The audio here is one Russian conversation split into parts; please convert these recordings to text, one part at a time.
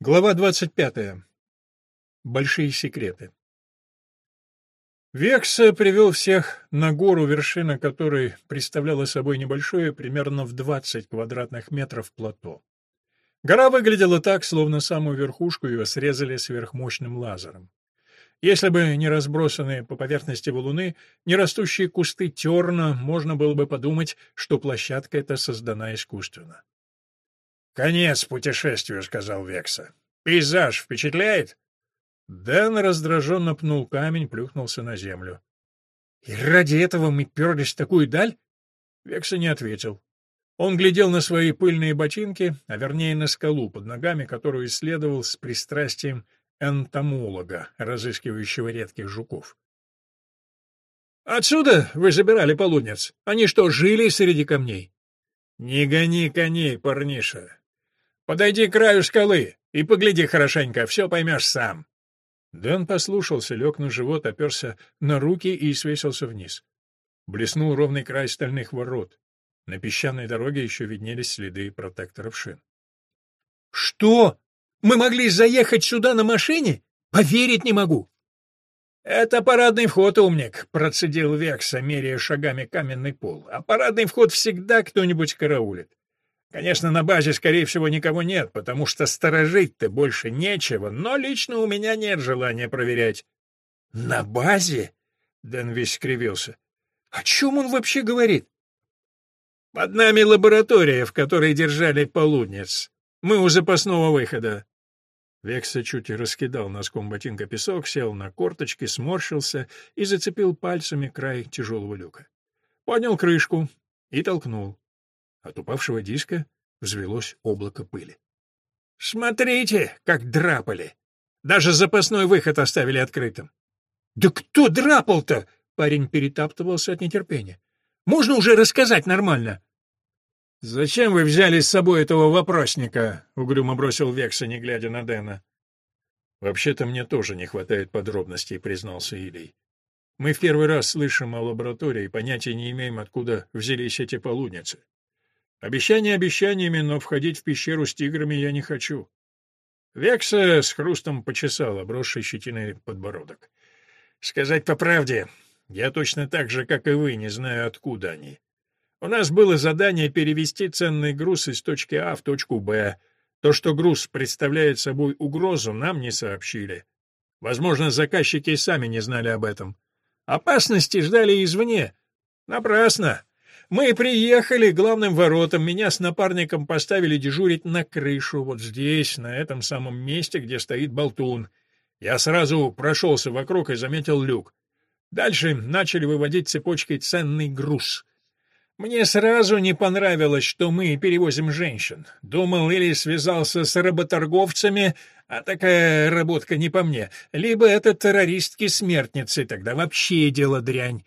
Глава 25. Большие секреты. Векса привел всех на гору, вершина которой представляла собой небольшое, примерно в 20 квадратных метров плато. Гора выглядела так, словно самую верхушку ее срезали сверхмощным лазером. Если бы не разбросанные по поверхности валуны, не растущие кусты терна, можно было бы подумать, что площадка эта создана искусственно. «Конец путешествию», — сказал Векса. «Пейзаж впечатляет?» Дэн раздраженно пнул камень, плюхнулся на землю. «И ради этого мы перлись в такую даль?» Векса не ответил. Он глядел на свои пыльные ботинки, а вернее на скалу под ногами, которую исследовал с пристрастием энтомолога, разыскивающего редких жуков. «Отсюда вы забирали полудниц? Они что, жили среди камней?» «Не гони коней, парниша. Подойди к краю скалы и погляди хорошенько, все поймешь сам. Дэн послушался, лег на живот, оперся на руки и свесился вниз. Блеснул ровный край стальных ворот. На песчаной дороге еще виднелись следы протекторов шин. — Что? Мы могли заехать сюда на машине? Поверить не могу. — Это парадный вход, умник, — процедил Векса, меряя шагами каменный пол. — А парадный вход всегда кто-нибудь караулит. Конечно, на базе, скорее всего, никого нет, потому что сторожить-то больше нечего, но лично у меня нет желания проверять. — На базе? — Дэн весь скривился. — О чем он вообще говорит? — Под нами лаборатория, в которой держали полудниц. Мы у запасного выхода. Векса чуть раскидал носком ботинка песок, сел на корточки, сморщился и зацепил пальцами край тяжелого люка. Поднял крышку и толкнул. От упавшего диска взвелось облако пыли. «Смотрите, как драпали! Даже запасной выход оставили открытым!» «Да кто драпал-то?» — парень перетаптывался от нетерпения. «Можно уже рассказать нормально?» «Зачем вы взяли с собой этого вопросника?» — угрюмо бросил Векса, не глядя на Дэна. «Вообще-то мне тоже не хватает подробностей», — признался Илий. «Мы в первый раз слышим о лаборатории и понятия не имеем, откуда взялись эти полудницы. Обещания обещаниями, но входить в пещеру с тиграми я не хочу. Векса с хрустом почесал обросший щетиной подбородок. Сказать по правде, я точно так же, как и вы, не знаю, откуда они. У нас было задание перевести ценный груз из точки А в точку Б. То, что груз представляет собой угрозу, нам не сообщили. Возможно, заказчики сами не знали об этом. Опасности ждали извне. Напрасно. Мы приехали к главным воротам, меня с напарником поставили дежурить на крышу, вот здесь, на этом самом месте, где стоит болтун. Я сразу прошелся вокруг и заметил люк. Дальше начали выводить цепочкой ценный груз. Мне сразу не понравилось, что мы перевозим женщин. Думал, или связался с работорговцами, а такая работка не по мне, либо это террористки-смертницы, тогда вообще дело дрянь.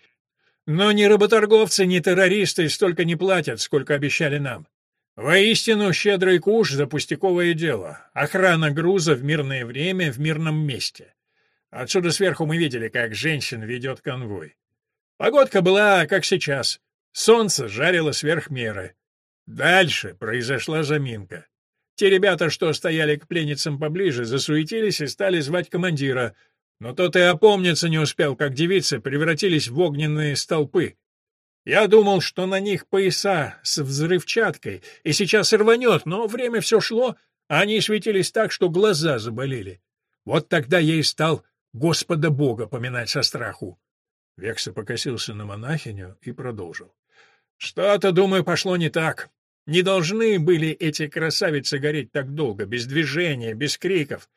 Но ни работорговцы, ни террористы столько не платят, сколько обещали нам. Воистину, щедрый куш за пустяковое дело. Охрана груза в мирное время в мирном месте. Отсюда сверху мы видели, как женщин ведет конвой. Погодка была, как сейчас. Солнце жарило сверх меры. Дальше произошла заминка. Те ребята, что стояли к пленницам поближе, засуетились и стали звать командира — но тот и опомниться не успел, как девицы превратились в огненные столпы. Я думал, что на них пояса с взрывчаткой, и сейчас рванет, но время все шло, а они светились так, что глаза заболели. Вот тогда я и стал Господа Бога поминать со страху. Векса покосился на монахиню и продолжил. Что-то, думаю, пошло не так. Не должны были эти красавицы гореть так долго, без движения, без криков.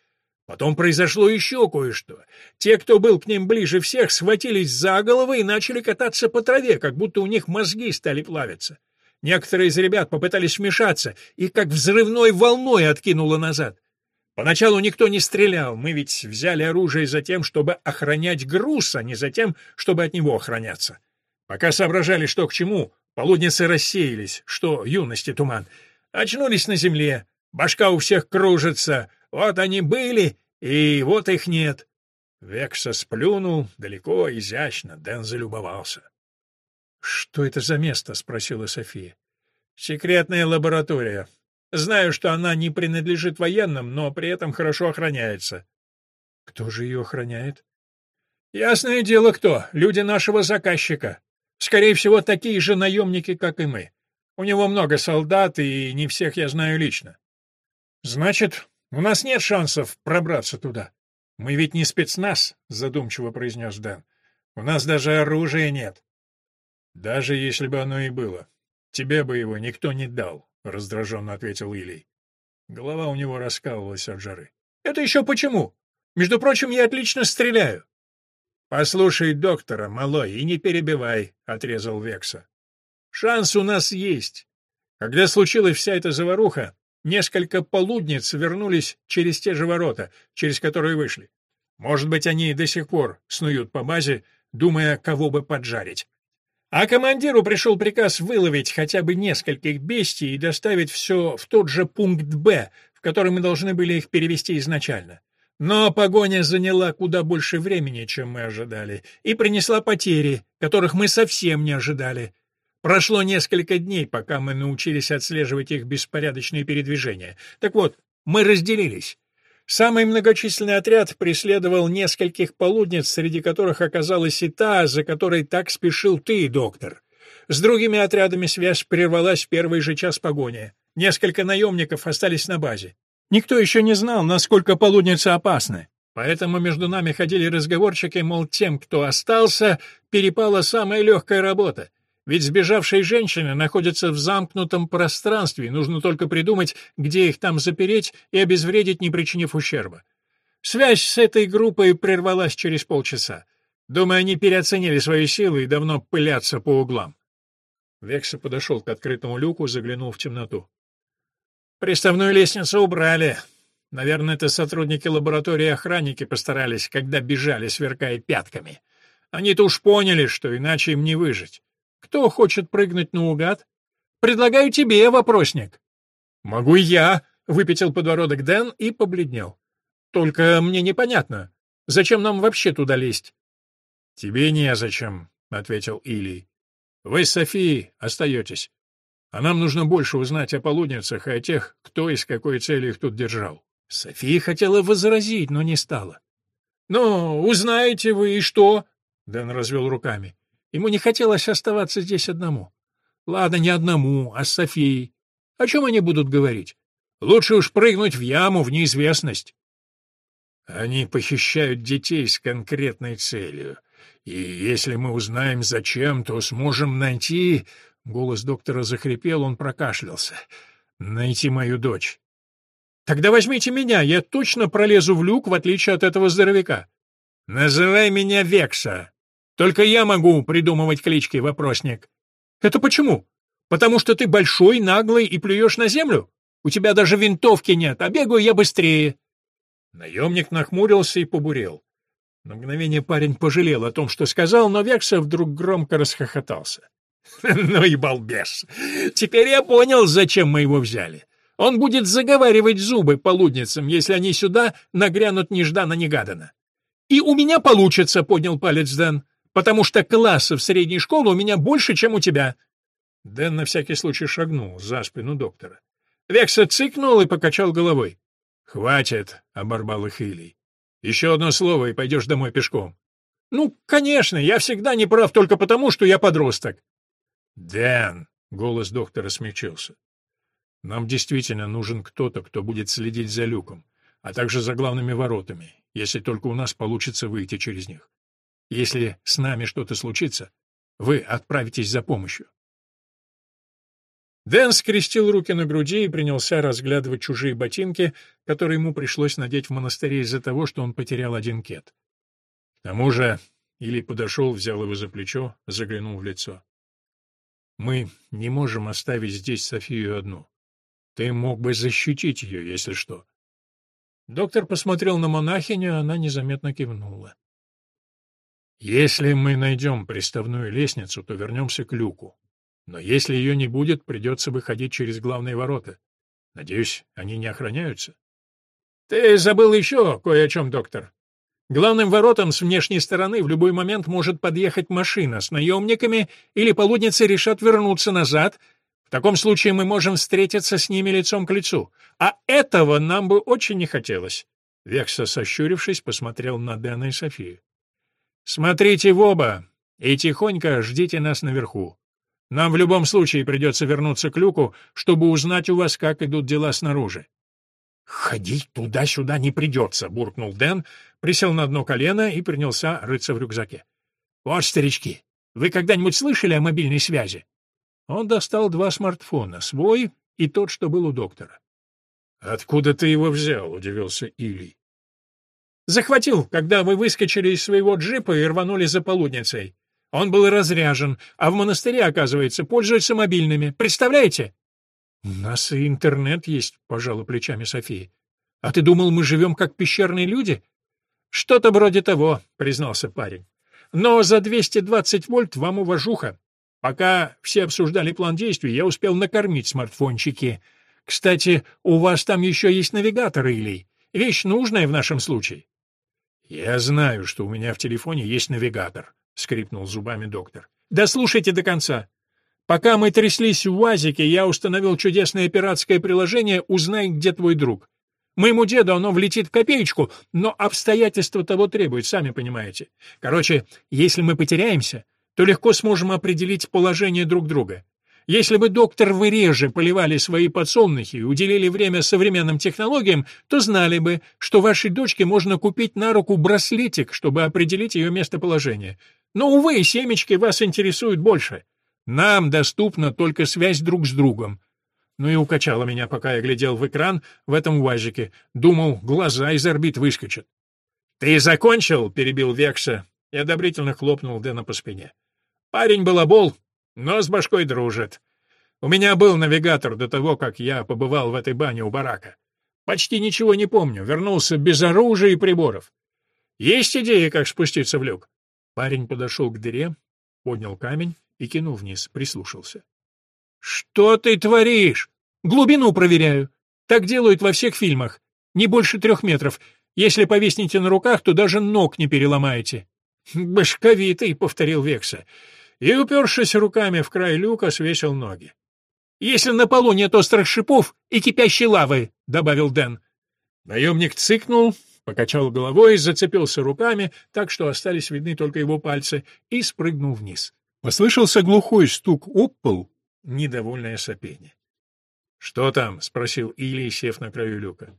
Потом произошло еще кое-что. Те, кто был к ним ближе всех, схватились за головы и начали кататься по траве, как будто у них мозги стали плавиться. Некоторые из ребят попытались вмешаться, и как взрывной волной откинуло назад. Поначалу никто не стрелял, мы ведь взяли оружие за тем, чтобы охранять груз, а не за тем, чтобы от него охраняться. Пока соображали, что к чему, полудницы рассеялись, что юности туман. Очнулись на земле, башка у всех кружится, вот они были, и вот их нет. Векса сплюнул далеко, изящно, Дэн залюбовался. — Что это за место? — спросила София. — Секретная лаборатория. Знаю, что она не принадлежит военным, но при этом хорошо охраняется. Кто же ее охраняет? Ясное дело, кто. Люди нашего заказчика. Скорее всего, такие же наемники, как и мы. У него много солдат, и не всех я знаю лично. Значит, у нас нет шансов пробраться туда. Мы ведь не спецназ, задумчиво произнес Дэн. У нас даже оружия нет. Даже если бы оно и было, тебе бы его никто не дал, раздраженно ответил Илий. Голова у него раскалывалась от жары. Это еще почему? Между прочим, я отлично стреляю. Послушай доктора, малой, и не перебивай, отрезал Векса. Шанс у нас есть. Когда случилась вся эта заваруха, несколько полудниц вернулись через те же ворота, через которые вышли. Может быть, они до сих пор снуют по базе, думая, кого бы поджарить. А командиру пришел приказ выловить хотя бы нескольких бестий и доставить все в тот же пункт «Б», в который мы должны были их перевести изначально. Но погоня заняла куда больше времени, чем мы ожидали, и принесла потери, которых мы совсем не ожидали. Прошло несколько дней, пока мы научились отслеживать их беспорядочные передвижения. Так вот, мы разделились. Самый многочисленный отряд преследовал нескольких полудниц, среди которых оказалась и та, за которой так спешил ты, доктор. С другими отрядами связь прервалась в первый же час погони. Несколько наемников остались на базе. Никто еще не знал, насколько полудницы опасны. Поэтому между нами ходили разговорчики, мол, тем, кто остался, перепала самая легкая работа. Ведь сбежавшие женщины находятся в замкнутом пространстве, нужно только придумать, где их там запереть и обезвредить, не причинив ущерба. Связь с этой группой прервалась через полчаса. Думаю, они переоценили свои силы и давно пылятся по углам. Векса подошел к открытому люку, заглянул в темноту. Приставную лестницу убрали. Наверное, это сотрудники лаборатории охранники постарались, когда бежали, сверкая пятками. Они-то уж поняли, что иначе им не выжить. Кто хочет прыгнуть наугад? Предлагаю тебе, вопросник. Могу я, выпятил подбородок Дэн и побледнел. Только мне непонятно, зачем нам вообще туда лезть? Тебе не зачем, ответил Илий. Вы с Софией остаетесь. А нам нужно больше узнать о полудницах и о тех, кто и с какой целью их тут держал. София хотела возразить, но не стала. «Ну, узнаете вы и что?» Дэн развел руками. Ему не хотелось оставаться здесь одному. Ладно, не одному, а с Софией. О чем они будут говорить? Лучше уж прыгнуть в яму, в неизвестность. Они похищают детей с конкретной целью. И если мы узнаем, зачем, то сможем найти Голос доктора захрипел, он прокашлялся. «Найти мою дочь». «Тогда возьмите меня, я точно пролезу в люк, в отличие от этого здоровяка». «Называй меня Векса. Только я могу придумывать клички, вопросник». «Это почему? Потому что ты большой, наглый и плюешь на землю? У тебя даже винтовки нет, а бегаю я быстрее». Наемник нахмурился и побурел. На мгновение парень пожалел о том, что сказал, но Векса вдруг громко расхохотался. Ну и балбес. Теперь я понял, зачем мы его взяли. Он будет заговаривать зубы полудницам, если они сюда нагрянут нежданно-негаданно. И у меня получится, поднял палец Дэн, потому что классов средней школы у меня больше, чем у тебя. Дэн на всякий случай шагнул за спину доктора. Векса цыкнул и покачал головой. «Хватит», — оборвал их Илий. «Еще одно слово, и пойдешь домой пешком». «Ну, конечно, я всегда не прав только потому, что я подросток». «Дэн!» — голос доктора смягчился. «Нам действительно нужен кто-то, кто будет следить за люком, а также за главными воротами, если только у нас получится выйти через них. Если с нами что-то случится, вы отправитесь за помощью». Дэн скрестил руки на груди и принялся разглядывать чужие ботинки, которые ему пришлось надеть в монастыре из-за того, что он потерял один кет. К тому же Или подошел, взял его за плечо, заглянул в лицо. Мы не можем оставить здесь Софию одну. Ты мог бы защитить ее, если что. Доктор посмотрел на монахиню, она незаметно кивнула. Если мы найдем приставную лестницу, то вернемся к люку. Но если ее не будет, придется выходить через главные ворота. Надеюсь, они не охраняются. — Ты забыл еще кое о чем, доктор. Главным воротам с внешней стороны в любой момент может подъехать машина с наемниками, или полудницы решат вернуться назад, В таком случае мы можем встретиться с ними лицом к лицу. А этого нам бы очень не хотелось. Векса, сощурившись, посмотрел на Дэна и Софию. «Смотрите в оба и тихонько ждите нас наверху. Нам в любом случае придется вернуться к люку, чтобы узнать у вас, как идут дела снаружи». «Ходить туда-сюда не придется», — буркнул Дэн, присел на одно колено и принялся рыться в рюкзаке. «Вот, старички, вы когда-нибудь слышали о мобильной связи?» Он достал два смартфона, свой и тот, что был у доктора. «Откуда ты его взял?» — удивился Илий. «Захватил, когда вы выскочили из своего джипа и рванули за полудницей. Он был разряжен, а в монастыре, оказывается, пользуются мобильными. Представляете?» «У нас и интернет есть», — пожала плечами София. «А ты думал, мы живем как пещерные люди?» «Что-то вроде того», — признался парень. «Но за 220 вольт вам уважуха. Пока все обсуждали план действий, я успел накормить смартфончики. Кстати, у вас там еще есть навигатор, Илий. Вещь нужная в нашем случае». «Я знаю, что у меня в телефоне есть навигатор», — скрипнул зубами доктор. «Да слушайте до конца. Пока мы тряслись в УАЗике, я установил чудесное пиратское приложение «Узнай, где твой друг». Моему деду оно влетит в копеечку, но обстоятельства того требуют, сами понимаете. Короче, если мы потеряемся, то легко сможем определить положение друг друга. Если бы доктор вы реже поливали свои подсолнухи и уделили время современным технологиям, то знали бы, что вашей дочке можно купить на руку браслетик, чтобы определить ее местоположение. Но, увы, семечки вас интересуют больше. Нам доступна только связь друг с другом. Ну и укачало меня, пока я глядел в экран в этом УАЗике. Думал, глаза из орбит выскочат. «Ты закончил?» — перебил Векса и одобрительно хлопнул Дэна по спине. «Парень балабол, но с башкой дружит. У меня был навигатор до того, как я побывал в этой бане у барака. Почти ничего не помню, вернулся без оружия и приборов. Есть идеи, как спуститься в люк?» Парень подошел к дыре, поднял камень и кинул вниз, прислушался. «Что ты творишь? Глубину проверяю. Так делают во всех фильмах. Не больше трех метров. Если повиснете на руках, то даже ног не переломаете». «Башковитый», — повторил Векса, и, упершись руками в край люка, свесил ноги. «Если на полу нет острых шипов и кипящей лавы», — добавил Дэн. Наемник цыкнул, покачал головой, зацепился руками, так что остались видны только его пальцы, и спрыгнул вниз. Послышался глухой стук об пол, недовольное сопение. «Что там?» — спросил Илий, сев на краю люка.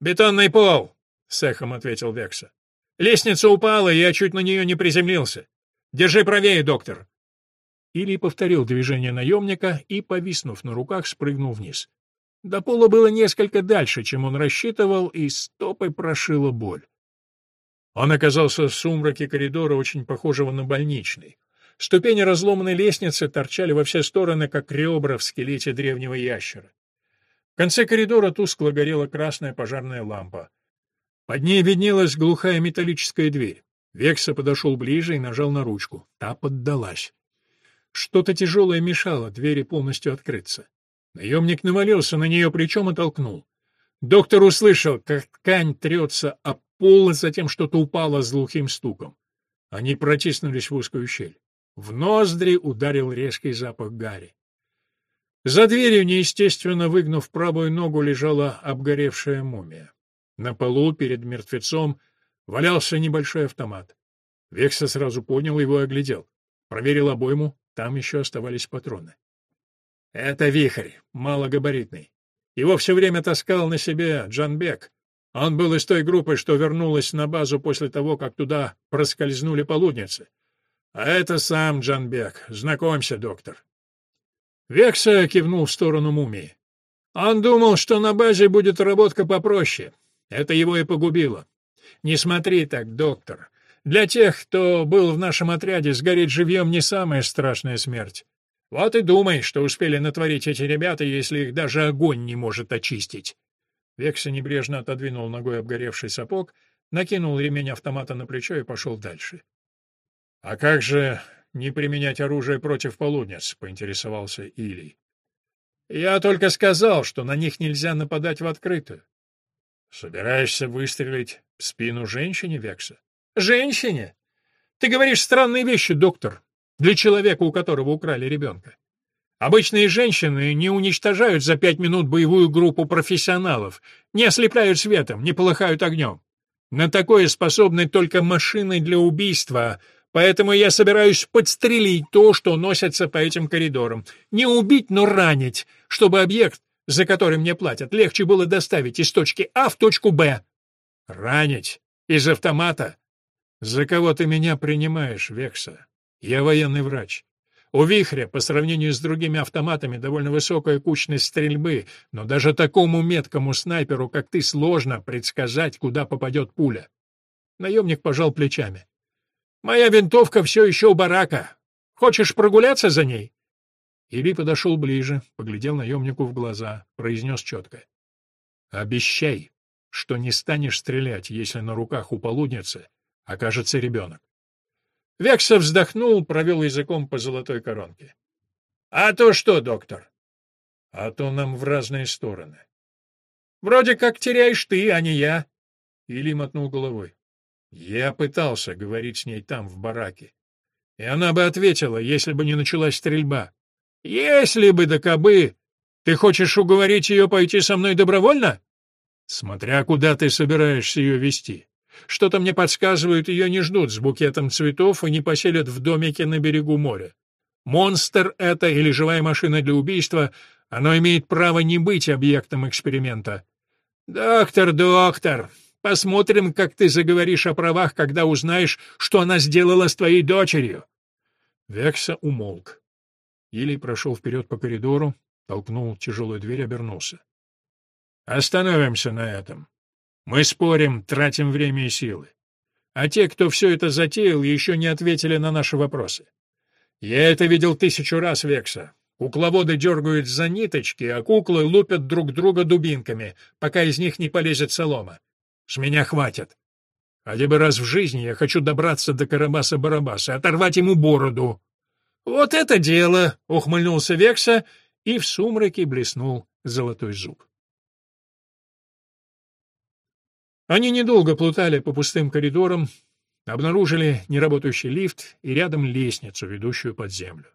«Бетонный пол!» — с эхом ответил Векса. «Лестница упала, и я чуть на нее не приземлился. Держи правее, доктор!» Илий повторил движение наемника и, повиснув на руках, спрыгнул вниз. До пола было несколько дальше, чем он рассчитывал, и стопой прошила боль. Он оказался в сумраке коридора, очень похожего на больничный. Ступени разломанной лестницы торчали во все стороны, как ребра в скелете древнего ящера. В конце коридора тускло горела красная пожарная лампа. Под ней виднелась глухая металлическая дверь. Векса подошел ближе и нажал на ручку. Та поддалась. Что-то тяжелое мешало двери полностью открыться. Наемник навалился на нее плечом и толкнул. Доктор услышал, как ткань трется об пол, и затем что-то упало с глухим стуком. Они протиснулись в узкую щель. В ноздри ударил резкий запах гари. За дверью, неестественно выгнув правую ногу, лежала обгоревшая мумия. На полу перед мертвецом валялся небольшой автомат. Векса сразу понял его и оглядел. Проверил обойму, там еще оставались патроны. Это вихрь, малогабаритный. Его все время таскал на себе Джанбек. Он был из той группы, что вернулась на базу после того, как туда проскользнули полудницы. А это сам Джанбек. Знакомься, доктор. Векса кивнул в сторону мумии. Он думал, что на базе будет работка попроще. Это его и погубило. Не смотри так, доктор. Для тех, кто был в нашем отряде, сгореть живьем не самая страшная смерть. Вот и думай, что успели натворить эти ребята, если их даже огонь не может очистить. Векса небрежно отодвинул ногой обгоревший сапог, накинул ремень автомата на плечо и пошел дальше. «А как же не применять оружие против полудниц?» — поинтересовался Илий. «Я только сказал, что на них нельзя нападать в открытую». «Собираешься выстрелить в спину женщине, Векса?» «Женщине? Ты говоришь странные вещи, доктор, для человека, у которого украли ребенка. Обычные женщины не уничтожают за пять минут боевую группу профессионалов, не ослепляют светом, не полыхают огнем. На такое способны только машины для убийства, поэтому я собираюсь подстрелить то, что носится по этим коридорам. Не убить, но ранить, чтобы объект, за который мне платят, легче было доставить из точки А в точку Б. Ранить? Из автомата? За кого ты меня принимаешь, Векса? Я военный врач. У «Вихря» по сравнению с другими автоматами довольно высокая кучность стрельбы, но даже такому меткому снайперу, как ты, сложно предсказать, куда попадет пуля. Наемник пожал плечами. «Моя винтовка все еще у барака. Хочешь прогуляться за ней?» Или подошел ближе, поглядел наемнику в глаза, произнес четко. «Обещай, что не станешь стрелять, если на руках у полудницы окажется ребенок. Векса вздохнул, провел языком по золотой коронке. — А то что, доктор? — А то нам в разные стороны. — Вроде как теряешь ты, а не я. Или мотнул головой. Я пытался говорить с ней там, в бараке. И она бы ответила, если бы не началась стрельба. — Если бы да кабы! Ты хочешь уговорить ее пойти со мной добровольно? — Смотря куда ты собираешься ее вести. Что-то мне подсказывает, ее не ждут с букетом цветов и не поселят в домике на берегу моря. Монстр это или живая машина для убийства, оно имеет право не быть объектом эксперимента. Доктор, доктор, посмотрим, как ты заговоришь о правах, когда узнаешь, что она сделала с твоей дочерью. Векса умолк. Или прошел вперед по коридору, толкнул тяжелую дверь, обернулся. Остановимся на этом. Мы спорим, тратим время и силы. А те, кто все это затеял, еще не ответили на наши вопросы. Я это видел тысячу раз, Векса. Кукловоды дергают за ниточки, а куклы лупят друг друга дубинками, пока из них не полезет солома. С меня хватит. Хотя бы раз в жизни я хочу добраться до Карабаса-Барабаса, оторвать ему бороду. — Вот это дело! — ухмыльнулся Векса, и в сумраке блеснул золотой зуб. Они недолго плутали по пустым коридорам, обнаружили неработающий лифт и рядом лестницу, ведущую под землю.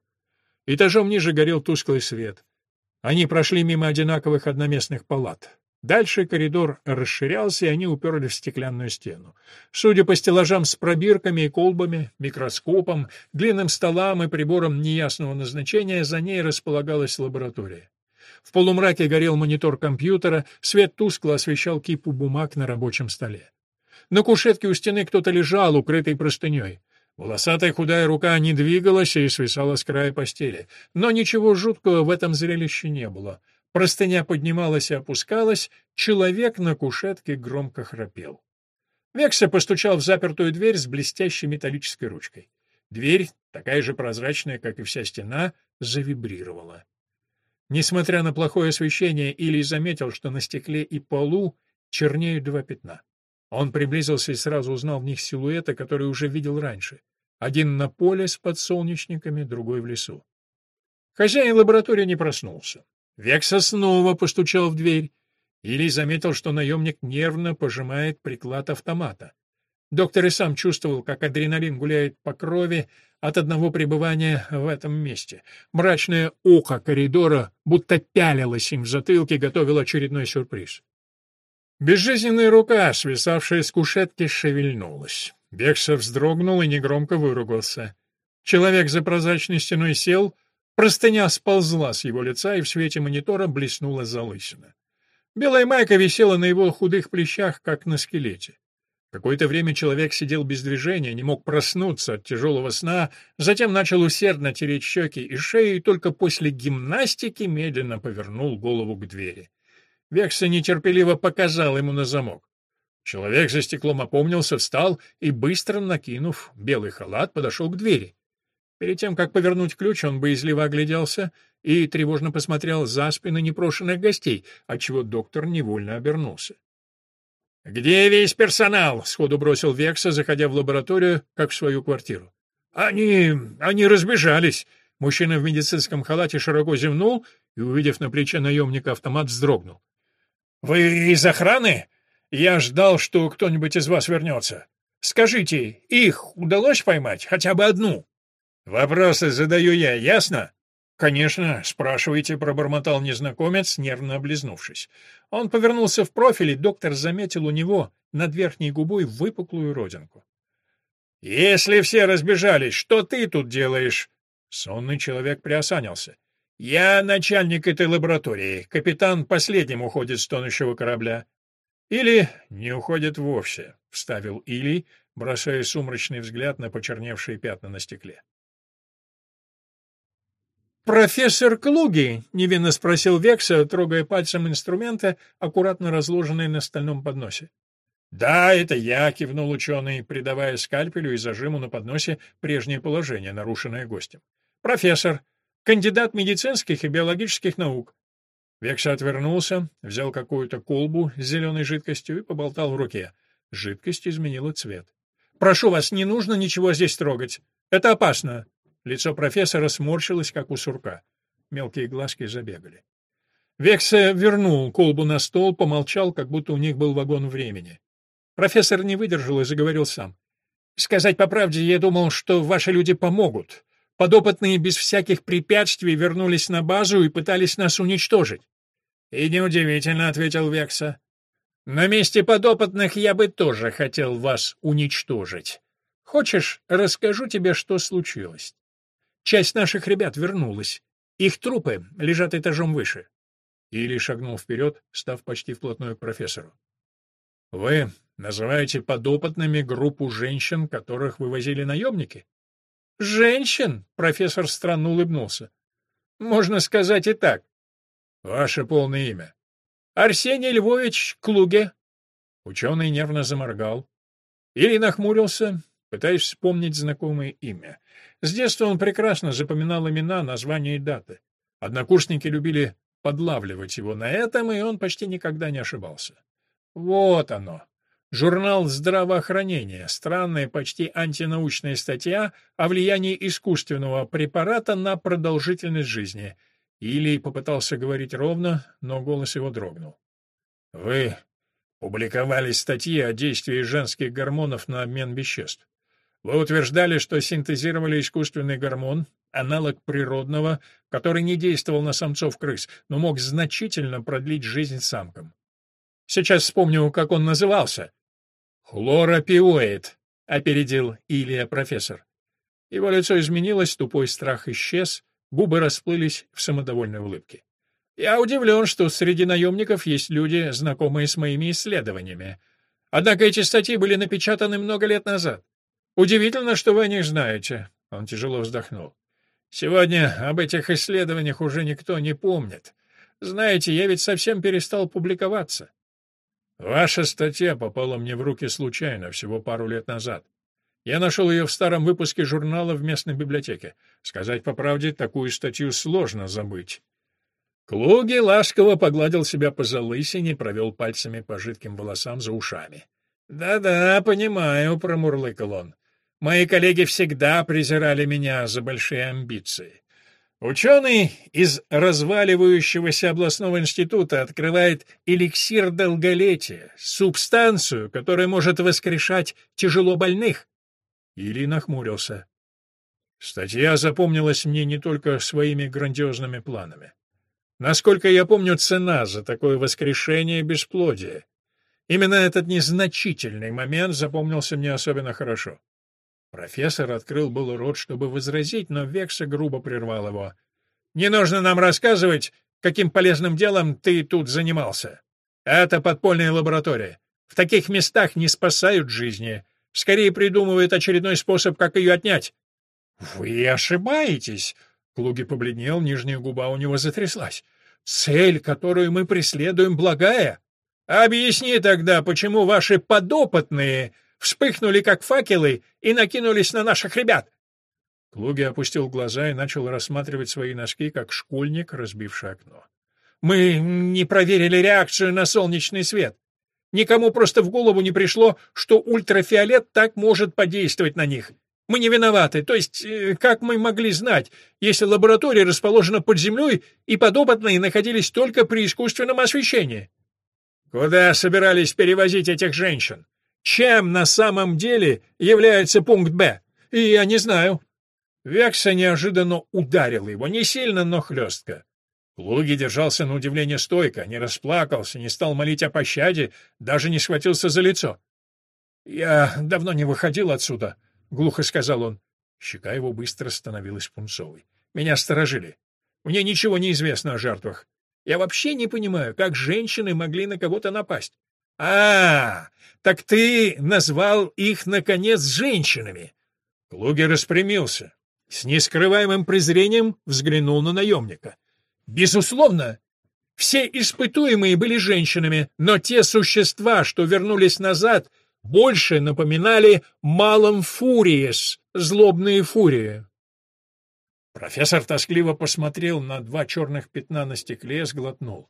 Этажом ниже горел тусклый свет. Они прошли мимо одинаковых одноместных палат. Дальше коридор расширялся, и они уперлись в стеклянную стену. Судя по стеллажам с пробирками и колбами, микроскопом, длинным столам и приборам неясного назначения, за ней располагалась лаборатория. В полумраке горел монитор компьютера, свет тускло освещал кипу бумаг на рабочем столе. На кушетке у стены кто-то лежал, укрытый простыней. Волосатая худая рука не двигалась и свисала с края постели. Но ничего жуткого в этом зрелище не было. Простыня поднималась и опускалась, человек на кушетке громко храпел. Векса постучал в запертую дверь с блестящей металлической ручкой. Дверь, такая же прозрачная, как и вся стена, завибрировала. Несмотря на плохое освещение, Илий заметил, что на стекле и полу чернеют два пятна. Он приблизился и сразу узнал в них силуэты, которые уже видел раньше. Один на поле с подсолнечниками, другой в лесу. Хозяин лаборатории не проснулся. Векса снова постучал в дверь. Илий заметил, что наемник нервно пожимает приклад автомата. Доктор и сам чувствовал, как адреналин гуляет по крови от одного пребывания в этом месте. Мрачное око коридора будто пялилось им в затылке, готовил очередной сюрприз. Безжизненная рука, свисавшая с кушетки, шевельнулась. Бекса вздрогнул и негромко выругался. Человек за прозрачной стеной сел, простыня сползла с его лица, и в свете монитора блеснула залысина. Белая майка висела на его худых плечах, как на скелете. Какое-то время человек сидел без движения, не мог проснуться от тяжелого сна, затем начал усердно тереть щеки и шею, и только после гимнастики медленно повернул голову к двери. Векса нетерпеливо показал ему на замок. Человек за стеклом опомнился, встал и, быстро накинув белый халат, подошел к двери. Перед тем, как повернуть ключ, он боязливо огляделся и тревожно посмотрел за спины непрошенных гостей, отчего доктор невольно обернулся. «Где весь персонал?» — сходу бросил Векса, заходя в лабораторию, как в свою квартиру. «Они... они разбежались». Мужчина в медицинском халате широко зевнул и, увидев на плече наемника автомат, вздрогнул. «Вы из охраны? Я ждал, что кто-нибудь из вас вернется. Скажите, их удалось поймать? Хотя бы одну?» «Вопросы задаю я, ясно?» «Конечно, спрашивайте», — пробормотал незнакомец, нервно облизнувшись. Он повернулся в профиль, и доктор заметил у него над верхней губой выпуклую родинку. «Если все разбежались, что ты тут делаешь?» Сонный человек приосанился. «Я начальник этой лаборатории. Капитан последним уходит с тонущего корабля». «Или не уходит вовсе», — вставил Или, бросая сумрачный взгляд на почерневшие пятна на стекле. «Профессор Клуги?» — невинно спросил Векса, трогая пальцем инструмента, аккуратно разложенные на стальном подносе. «Да, это я», — кивнул ученый, придавая скальпелю и зажиму на подносе прежнее положение, нарушенное гостем. «Профессор, кандидат медицинских и биологических наук». Векса отвернулся, взял какую-то колбу с зеленой жидкостью и поболтал в руке. Жидкость изменила цвет. «Прошу вас, не нужно ничего здесь трогать. Это опасно. Лицо профессора сморщилось, как у сурка. Мелкие глазки забегали. Векса вернул колбу на стол, помолчал, как будто у них был вагон времени. Профессор не выдержал и заговорил сам. «Сказать по правде, я думал, что ваши люди помогут. Подопытные без всяких препятствий вернулись на базу и пытались нас уничтожить». «И неудивительно», — ответил Векса. «На месте подопытных я бы тоже хотел вас уничтожить. Хочешь, расскажу тебе, что случилось?» Часть наших ребят вернулась. Их трупы лежат этажом выше. Или шагнул вперед, став почти вплотную к профессору. Вы называете подопытными группу женщин, которых вывозили наемники? Женщин? Профессор странно улыбнулся. Можно сказать и так. Ваше полное имя? Арсений Львович Клуге. Ученый нервно заморгал. Или нахмурился, пытаясь вспомнить знакомое имя. С детства он прекрасно запоминал имена, названия и даты. Однокурсники любили подлавливать его на этом, и он почти никогда не ошибался. Вот оно. Журнал здравоохранения. Странная, почти антинаучная статья о влиянии искусственного препарата на продолжительность жизни. Или попытался говорить ровно, но голос его дрогнул. Вы публиковали статьи о действии женских гормонов на обмен веществ. Вы утверждали, что синтезировали искусственный гормон, аналог природного, который не действовал на самцов-крыс, но мог значительно продлить жизнь самкам. Сейчас вспомню, как он назывался. Хлоропиоид, опередил Илья профессор. Его лицо изменилось, тупой страх исчез, губы расплылись в самодовольной улыбке. Я удивлен, что среди наемников есть люди, знакомые с моими исследованиями. Однако эти статьи были напечатаны много лет назад. Удивительно, что вы о них знаете. Он тяжело вздохнул. Сегодня об этих исследованиях уже никто не помнит. Знаете, я ведь совсем перестал публиковаться. Ваша статья попала мне в руки случайно, всего пару лет назад. Я нашел ее в старом выпуске журнала в местной библиотеке. Сказать по правде, такую статью сложно забыть. Клуги ласково погладил себя по залысине провел пальцами по жидким волосам за ушами. «Да-да, понимаю», — промурлыкал он. Мои коллеги всегда презирали меня за большие амбиции. Ученый из разваливающегося областного института открывает эликсир долголетия, субстанцию, которая может воскрешать тяжело больных. Или нахмурился. Статья запомнилась мне не только своими грандиозными планами. Насколько я помню, цена за такое воскрешение — бесплодие. Именно этот незначительный момент запомнился мне особенно хорошо. Профессор открыл был рот, чтобы возразить, но Векса грубо прервал его. «Не нужно нам рассказывать, каким полезным делом ты тут занимался. Это подпольная лаборатория. В таких местах не спасают жизни. Скорее придумывают очередной способ, как ее отнять». «Вы ошибаетесь!» Клуги побледнел, нижняя губа у него затряслась. «Цель, которую мы преследуем, благая. Объясни тогда, почему ваши подопытные вспыхнули как факелы и накинулись на наших ребят. Клуги опустил глаза и начал рассматривать свои носки, как школьник, разбивший окно. Мы не проверили реакцию на солнечный свет. Никому просто в голову не пришло, что ультрафиолет так может подействовать на них. Мы не виноваты. То есть, э, как мы могли знать, если лаборатория расположена под землей и подопытные находились только при искусственном освещении? Куда собирались перевозить этих женщин? Чем на самом деле является пункт «Б»? И я не знаю. Векса неожиданно ударил его, не сильно, но хлестко. Луги держался на удивление стойко, не расплакался, не стал молить о пощаде, даже не схватился за лицо. «Я давно не выходил отсюда», — глухо сказал он. Щека его быстро становилась пунцовой. «Меня сторожили. Мне ничего не известно о жертвах. Я вообще не понимаю, как женщины могли на кого-то напасть. А, так ты назвал их, наконец, женщинами. Клуги распрямился. С нескрываемым презрением взглянул на наемника. Безусловно, все испытуемые были женщинами, но те существа, что вернулись назад, больше напоминали малом фуриес, злобные фурии. Профессор тоскливо посмотрел на два черных пятна на стекле, сглотнул.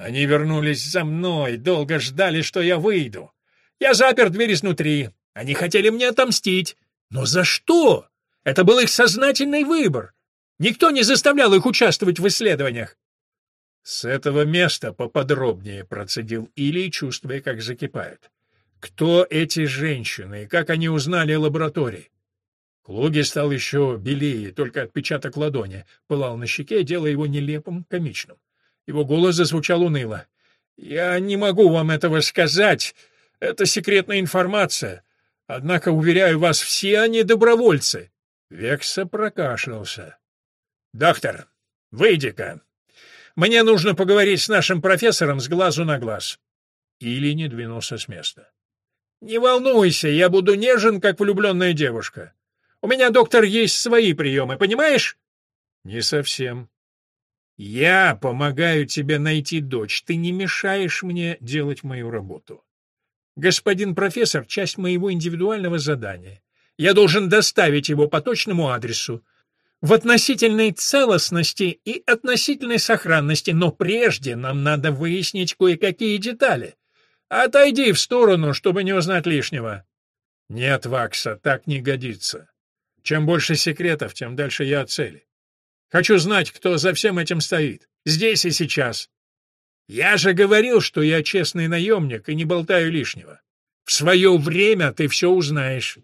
Они вернулись за мной, долго ждали, что я выйду. Я запер дверь изнутри. Они хотели мне отомстить. Но за что? Это был их сознательный выбор. Никто не заставлял их участвовать в исследованиях. С этого места поподробнее процедил Илий, чувствуя, как закипает. Кто эти женщины и как они узнали о лаборатории? Клуги стал еще белее, только отпечаток ладони пылал на щеке, делая его нелепым, комичным. Его голос зазвучал уныло. «Я не могу вам этого сказать. Это секретная информация. Однако, уверяю вас, все они добровольцы». Векса прокашлялся. «Доктор, выйди-ка. Мне нужно поговорить с нашим профессором с глазу на глаз». Или не двинулся с места. «Не волнуйся, я буду нежен, как влюбленная девушка. У меня, доктор, есть свои приемы, понимаешь?» «Не совсем. Я помогаю тебе найти дочь, ты не мешаешь мне делать мою работу. Господин профессор — часть моего индивидуального задания. Я должен доставить его по точному адресу, в относительной целостности и относительной сохранности, но прежде нам надо выяснить кое-какие детали. Отойди в сторону, чтобы не узнать лишнего. Нет, Вакса, так не годится. Чем больше секретов, тем дальше я от цели. Хочу знать, кто за всем этим стоит. Здесь и сейчас. Я же говорил, что я честный наемник и не болтаю лишнего. В свое время ты все узнаешь.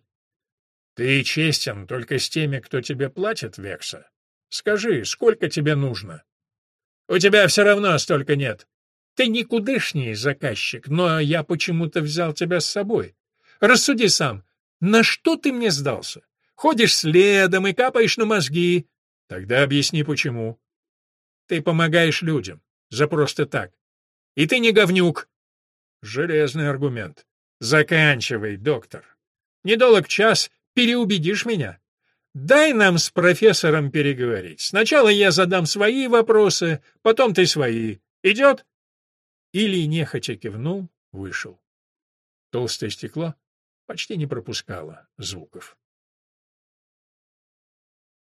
Ты честен только с теми, кто тебе платит, Векса. Скажи, сколько тебе нужно? У тебя все равно столько нет. Ты никудышний заказчик, но я почему-то взял тебя с собой. Рассуди сам, на что ты мне сдался? Ходишь следом и капаешь на мозги, Тогда объясни, почему. Ты помогаешь людям. За просто так. И ты не говнюк. Железный аргумент. Заканчивай, доктор. Недолг час переубедишь меня. Дай нам с профессором переговорить. Сначала я задам свои вопросы, потом ты свои. Идет? Или нехотя кивнул, вышел. Толстое стекло почти не пропускало звуков.